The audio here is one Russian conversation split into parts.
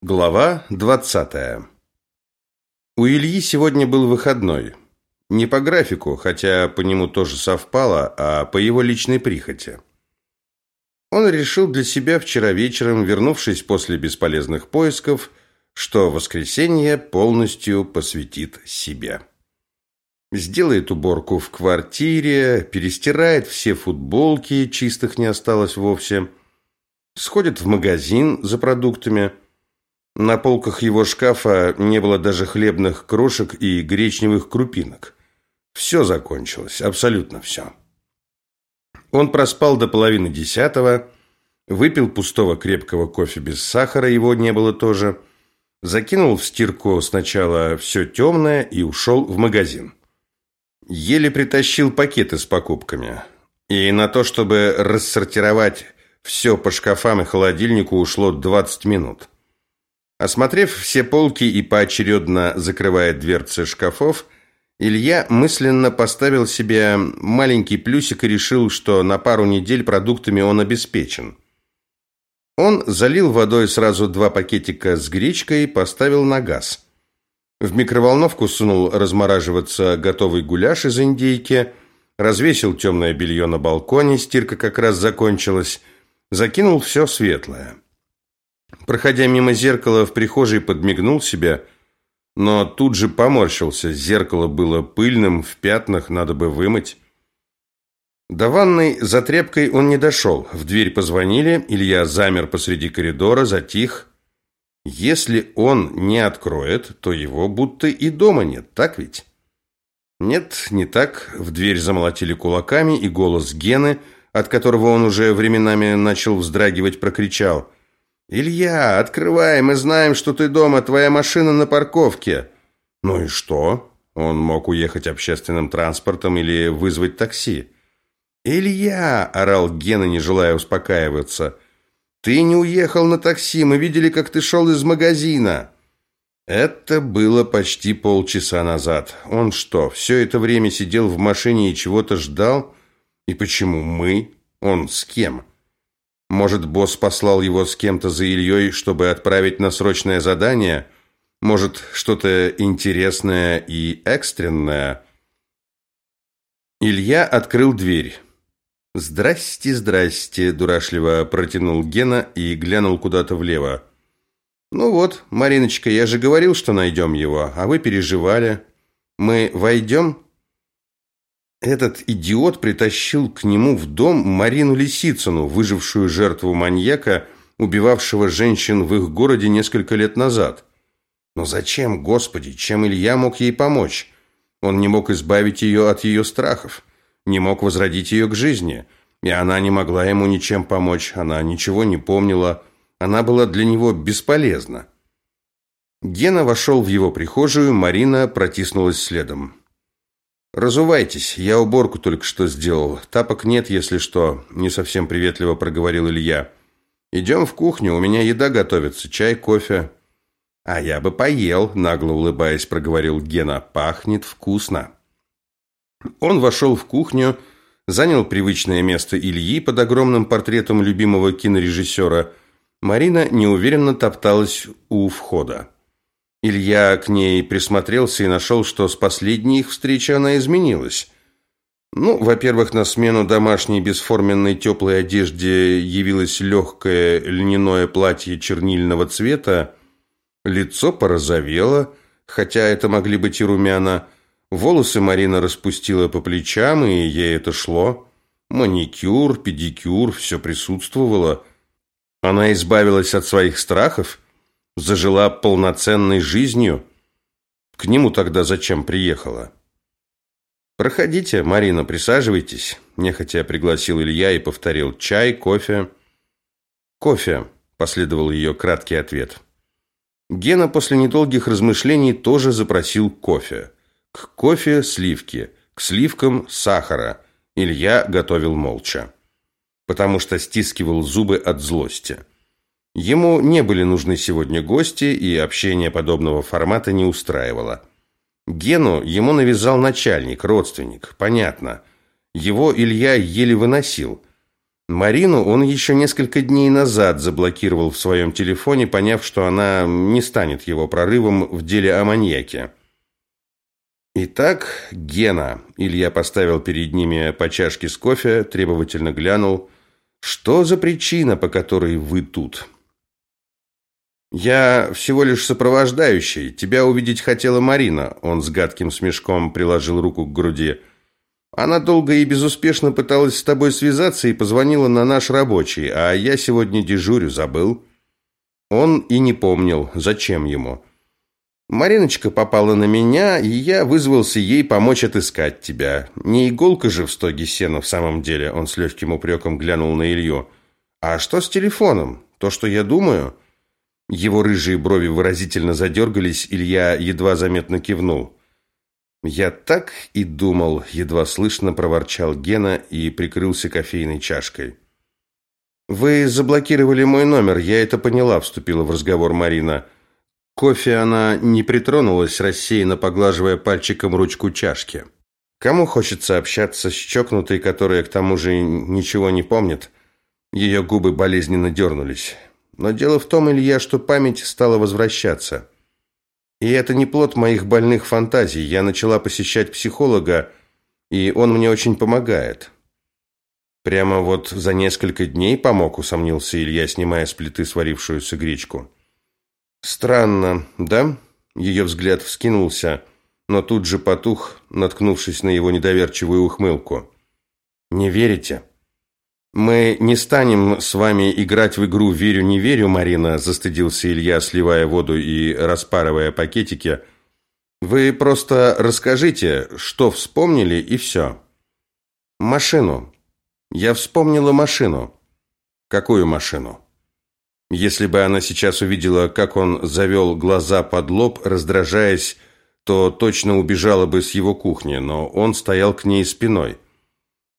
Глава 20. У Ильи сегодня был выходной. Не по графику, хотя по нему тоже совпало, а по его личной прихоти. Он решил для себя вчера вечером, вернувшись после бесполезных поисков, что воскресенье полностью посвятит себе. Сделает уборку в квартире, перестирает все футболки, чистых не осталось вовсе, сходит в магазин за продуктами – на полках его шкафа не было даже хлебных крошек и гречневых крупинок. Все закончилось, абсолютно все. Он проспал до половины десятого, выпил пустого крепкого кофе без сахара, его не было тоже, закинул в стирку сначала все темное и ушел в магазин. Еле притащил пакеты с покупками. И на то, чтобы рассортировать все по шкафам и холодильнику, ушло 20 минут. Осмотрев все полки и поочередно закрывая дверцы шкафов, Илья мысленно поставил себе маленький плюсик и решил, что на пару недель продуктами он обеспечен. Он залил водой сразу два пакетика с гречкой и поставил на газ. В микроволновку сунул размораживаться готовый гуляш из индейки, развесил темное белье на балконе, стирка как раз закончилась, закинул все светлое. Проходя мимо зеркала в прихожей, подмигнул себе, но тут же поморщился. Зеркало было пыльным, в пятнах, надо бы вымыть. До ванной за тряпкой он не дошел. В дверь позвонили, Илья замер посреди коридора, затих. Если он не откроет, то его будто и дома нет, так ведь? Нет, не так. В дверь замолотили кулаками, и голос Гены, от которого он уже временами начал вздрагивать, прокричал – «Илья, открывай, мы знаем, что ты дома, твоя машина на парковке». «Ну и что?» Он мог уехать общественным транспортом или вызвать такси. «Илья!» – орал Гена, не желая успокаиваться. «Ты не уехал на такси, мы видели, как ты шел из магазина». Это было почти полчаса назад. Он что, все это время сидел в машине и чего-то ждал? И почему мы? Он с кем? Может, босс послал его с кем-то за Ильей, чтобы отправить на срочное задание? Может, что-то интересное и экстренное? Илья открыл дверь. «Здрасте, здрасте», – дурашливо протянул Гена и глянул куда-то влево. «Ну вот, Мариночка, я же говорил, что найдем его, а вы переживали. Мы войдем?» Этот идиот притащил к нему в дом Марину Лисицыну, выжившую жертву маньяка, убивавшего женщин в их городе несколько лет назад. Но зачем, Господи, чем Илья мог ей помочь? Он не мог избавить ее от ее страхов, не мог возродить ее к жизни, и она не могла ему ничем помочь, она ничего не помнила, она была для него бесполезна. Гена вошел в его прихожую, Марина протиснулась следом. «Разувайтесь, я уборку только что сделал. Тапок нет, если что», – не совсем приветливо проговорил Илья. «Идем в кухню, у меня еда готовится, чай, кофе». «А я бы поел», – нагло улыбаясь, проговорил Гена. «Пахнет вкусно». Он вошел в кухню, занял привычное место Ильи под огромным портретом любимого кинорежиссера. Марина неуверенно топталась у входа. Илья к ней присмотрелся и нашел, что с последней их встречи она изменилась. Ну, во-первых, на смену домашней бесформенной теплой одежде явилось легкое льняное платье чернильного цвета, лицо порозовело, хотя это могли быть и румяна, волосы Марина распустила по плечам, и ей это шло. Маникюр, педикюр, все присутствовало. Она избавилась от своих страхов – зажила полноценной жизнью. К нему тогда зачем приехала? Проходите, Марина, присаживайтесь, нехотя пригласил Илья и повторил: чай, кофе. Кофе, последовал ее краткий ответ. Гена после недолгих размышлений тоже запросил кофе. К кофе сливки, к сливкам сахара. Илья готовил молча, потому что стискивал зубы от злости. Ему не были нужны сегодня гости, и общение подобного формата не устраивало. Гену ему навязал начальник, родственник, понятно. Его Илья еле выносил. Марину он еще несколько дней назад заблокировал в своем телефоне, поняв, что она не станет его прорывом в деле о маньяке. Итак, Гена. Илья поставил перед ними по чашке с кофе, требовательно глянул. Что за причина, по которой вы тут? Я всего лишь сопровождающий. Тебя увидеть хотела Марина. Он с гадким смешком приложил руку к груди. Она долго и безуспешно пыталась с тобой связаться и позвонила на наш рабочий, а я сегодня дежурю, забыл. Он и не помнил, зачем ему. Мариночка попала на меня, и я вызвался ей помочь отыскать тебя. Не иголка же в стоге сена в самом деле, он с легким упреком глянул на Илью. А что с телефоном? То, что я думаю? Его рыжие брови выразительно задергались, Илья едва заметно кивнул. «Я так и думал», — едва слышно проворчал Гена и прикрылся кофейной чашкой. «Вы заблокировали мой номер, я это поняла», — вступила в разговор Марина. Кофе она не притронулась, рассеянно поглаживая пальчиком ручку чашки. Кому хочется общаться с чокнутой, которая к тому же ничего не помнит? Ее губы болезненно дернулись. Но дело в том, Илья, что память стала возвращаться. И это не плод моих больных фантазий. Я начала посещать психолога, и он мне очень помогает. Прямо вот за несколько дней помог, усомнился Илья, снимая с плиты сварившуюся гречку. Странно, да? Ее взгляд вскинулся, но тут же потух, наткнувшись на его недоверчивую ухмылку. Не верите? Мы не станем с вами играть в игру «Верю, не верю», Марина, застыдился Илья, сливая воду и распарывая пакетики. Вы просто расскажите, что вспомнили и все. Машину. Я вспомнила машину. Какую машину? Если бы она сейчас увидела, как он завел глаза под лоб, раздражаясь, то точно убежала бы с его кухни, но он стоял к ней спиной.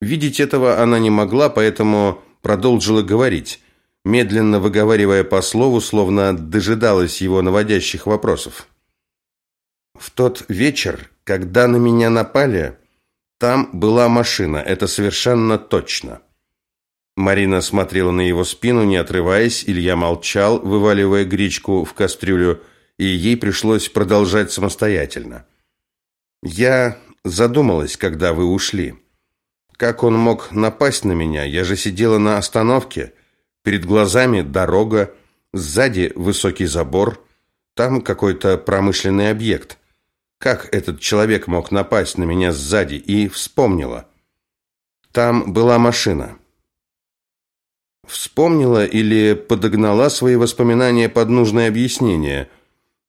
Видеть этого она не могла, поэтому продолжила говорить, медленно выговаривая по слову, словно дожидалась его наводящих вопросов. В тот вечер, когда на меня напали, там была машина, это совершенно точно. Марина смотрела на его спину, не отрываясь, Илья молчал, вываливая гречку в кастрюлю, и ей пришлось продолжать самостоятельно. Я задумалась, когда вы ушли. Как он мог напасть на меня? Я же сидела на остановке. Перед глазами дорога, сзади высокий забор, там какой-то промышленный объект. Как этот человек мог напасть на меня сзади? И вспомнила. Там была машина. Вспомнила или подогнала свои воспоминания под нужное объяснение –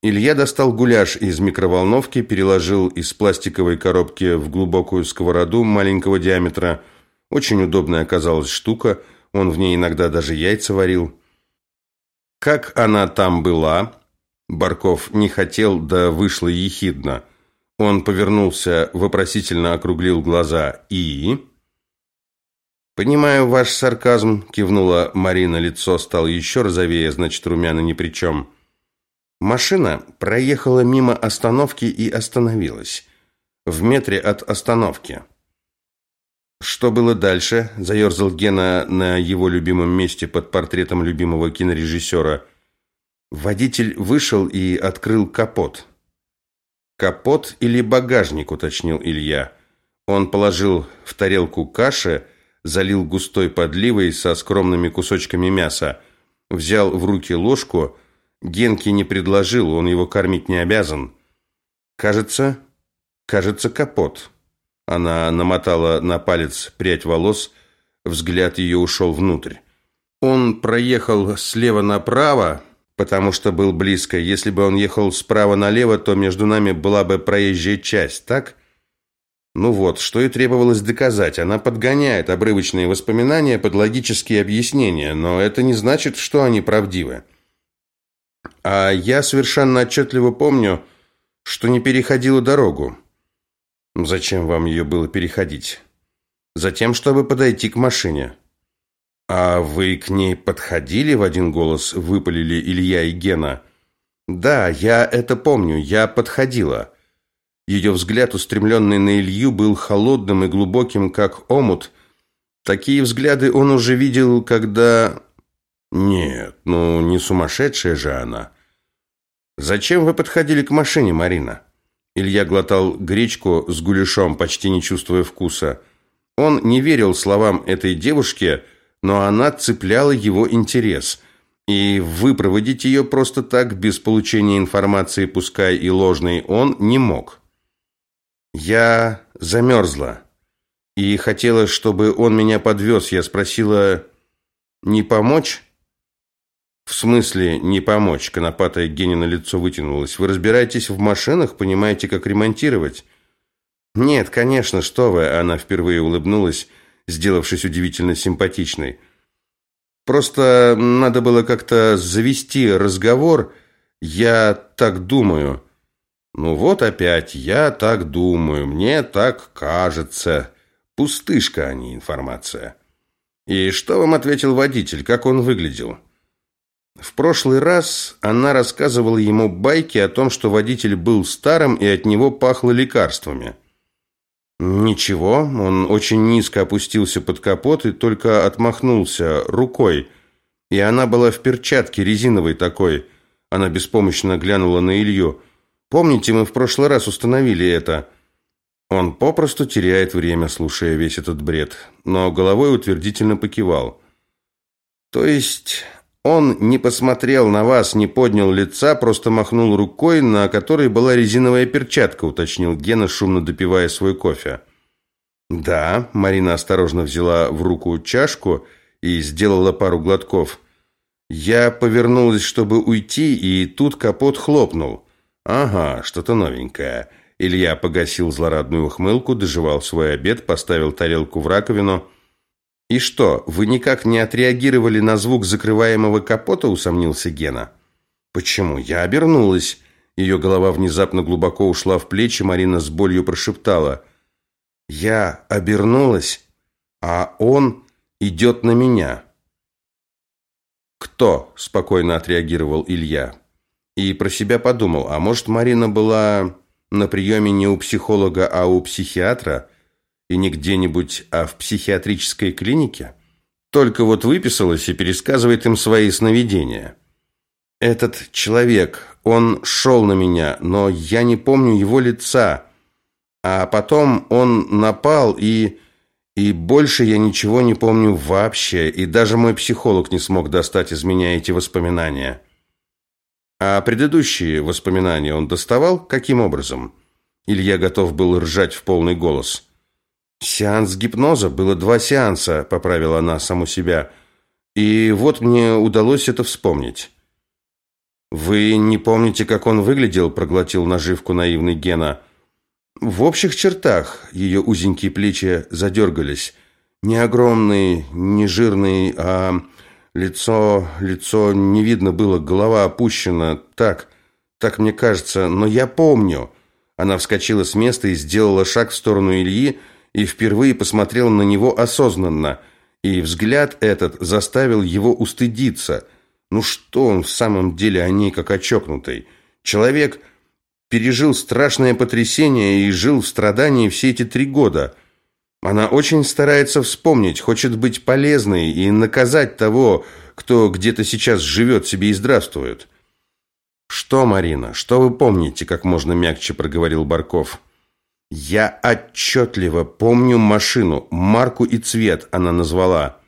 Илья достал гуляш из микроволновки, переложил из пластиковой коробки в глубокую сковороду маленького диаметра. Очень удобная оказалась штука, он в ней иногда даже яйца варил. Как она там была? Барков не хотел, да вышло ехидно. Он повернулся, вопросительно округлил глаза. И Понимаю ваш сарказм, кивнула Марина, лицо стало еще розовее, значит, румяна ни при чем. Машина проехала мимо остановки и остановилась. В метре от остановки. Что было дальше? Заерзал Гена на его любимом месте под портретом любимого кинорежиссера. Водитель вышел и открыл капот. Капот или багажник, уточнил Илья. Он положил в тарелку каши, залил густой подливой со скромными кусочками мяса, взял в руки ложку Генке не предложил, он его кормить не обязан. Кажется, кажется, капот. Она намотала на палец прядь волос, взгляд ее ушел внутрь. Он проехал слева направо, потому что был близко. Если бы он ехал справа налево, то между нами была бы проезжая часть, так? Ну вот, что и требовалось доказать. Она подгоняет обрывочные воспоминания под логические объяснения, но это не значит, что они правдивы. А я совершенно отчетливо помню, что не переходила дорогу. Зачем вам ее было переходить? Затем, чтобы подойти к машине. А вы к ней подходили в один голос, выпалили Илья и Гена. Да, я это помню, я подходила. Ее взгляд, устремленный на Илью, был холодным и глубоким, как омут, Такие взгляды он уже видел, когда... Нет, ну не сумасшедшая же она. Зачем вы подходили к машине, Марина? Илья глотал гречку с гуляшом, почти не чувствуя вкуса. Он не верил словам этой девушки, но она цепляла его интерес. И выпроводить ее просто так, без получения информации, пускай и ложной, он не мог. «Я замерзла. И хотела, чтобы он меня подвез. Я спросила, не помочь?» «В смысле не помочь?» Конопатая Генина лицо вытянулось. «Вы разбираетесь в машинах, понимаете, как ремонтировать?» «Нет, конечно, что вы!» Она впервые улыбнулась, сделавшись удивительно симпатичной. «Просто надо было как-то завести разговор. Я так думаю». «Ну вот опять, я так думаю, мне так кажется». Пустышка, а не информация. «И что вам ответил водитель? Как он выглядел?» В прошлый раз она рассказывала ему байки о том, что водитель был старым и от него пахло лекарствами. Ничего, он очень низко опустился под капот и только отмахнулся рукой. И она была в перчатке резиновой такой. Она беспомощно глянула на Илью. Помните, мы в прошлый раз установили это? Он попросту теряет время, слушая весь этот бред, но головой утвердительно покивал. То есть он не посмотрел на вас, не поднял лица, просто махнул рукой, на которой была резиновая перчатка, уточнил Гена, шумно допивая свой кофе. Да, Марина осторожно взяла в руку чашку и сделала пару глотков. Я повернулась, чтобы уйти, и тут капот хлопнул. Ага, что-то новенькое. Илья погасил злорадную ухмылку, доживал свой обед, поставил тарелку в раковину – «И что, вы никак не отреагировали на звук закрываемого капота?» – усомнился Гена. «Почему? Я обернулась». Ее голова внезапно глубоко ушла в плечи, Марина с болью прошептала. «Я обернулась, а он идет на меня». «Кто?» – спокойно отреагировал Илья. И про себя подумал, а может, Марина была на приеме не у психолога, а у психиатра – и не где-нибудь, а в психиатрической клинике? Только вот выписалась и пересказывает им свои сновидения. Этот человек, он шел на меня, но я не помню его лица. А потом он напал и... И больше я ничего не помню вообще, и даже мой психолог не смог достать из меня эти воспоминания. А предыдущие воспоминания он доставал? Каким образом? Илья готов был ржать в полный голос. Сеанс гипноза было два сеанса, поправила она саму себя. И вот мне удалось это вспомнить. Вы не помните, как он выглядел, проглотил наживку наивный Гена. В общих чертах ее узенькие плечи задергались. Не огромный, не жирный, а лицо, лицо не видно было, голова опущена. Так, так мне кажется, но я помню. Она вскочила с места и сделала шаг в сторону Ильи, и впервые посмотрел на него осознанно, и взгляд этот заставил его устыдиться. Ну что он в самом деле о ней как о чокнутой? Человек пережил страшное потрясение и жил в страдании все эти три года. Она очень старается вспомнить, хочет быть полезной и наказать того, кто где-то сейчас живет себе и здравствует. «Что, Марина, что вы помните?» – как можно мягче проговорил Барков. Я отчетливо помню машину, марку и цвет она назвала.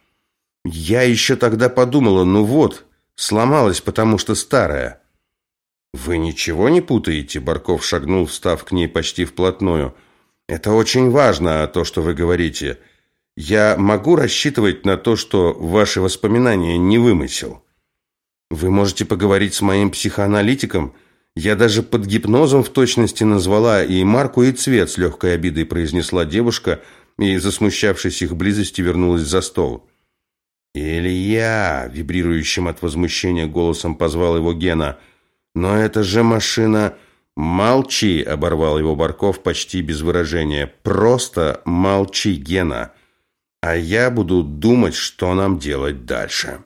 Я еще тогда подумала, ну вот, сломалась, потому что старая. Вы ничего не путаете? Барков шагнул, встав к ней почти вплотную. Это очень важно, то, что вы говорите. Я могу рассчитывать на то, что ваши воспоминания не вымысел. Вы можете поговорить с моим психоаналитиком, я даже под гипнозом в точности назвала и марку, и цвет, с легкой обидой произнесла девушка, и, засмущавшись их близости, вернулась за стол. «Илья!» – вибрирующим от возмущения голосом позвал его Гена. «Но это же машина...» «Молчи!» – оборвал его Барков почти без выражения. «Просто молчи, Гена, а я буду думать, что нам делать дальше».